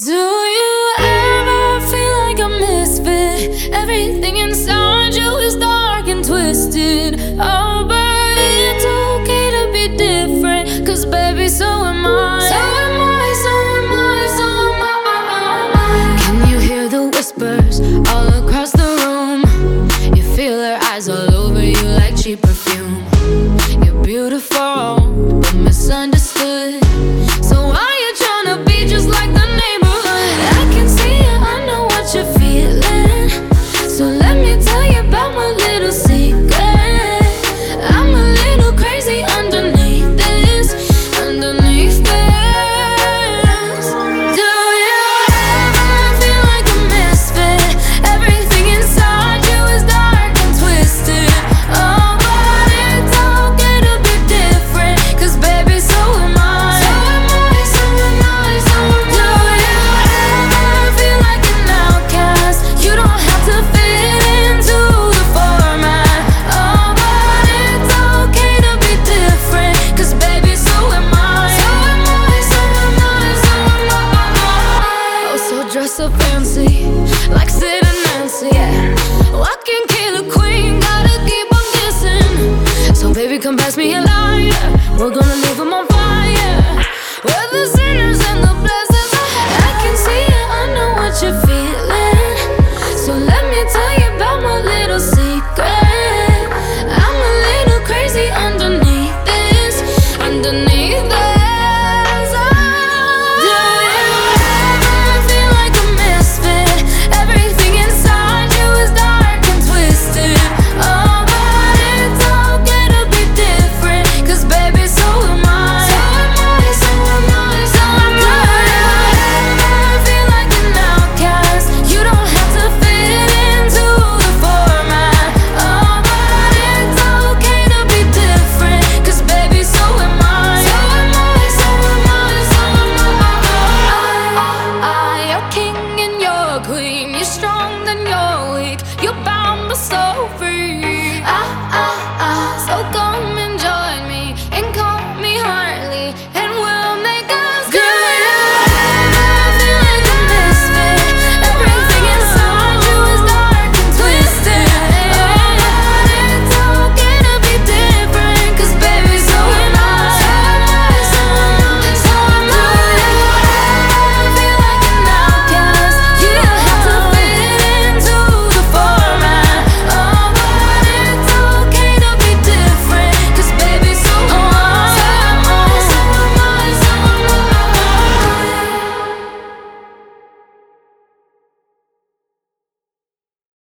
Do you ever feel like a misfit? Everything inside you is dark and twisted. Oh, but it's okay to be different. Cause baby, so am I. So am I, so am I, so am I. Can you hear the whispers all Oh, so fancy, like Sid and Nancy. Yeah. Walking killer queen, gotta keep on kissing. So baby, come pass me a lighter. We're gonna leave 'em on fire. We're the sinners and the strong and you're weak. You bound us over.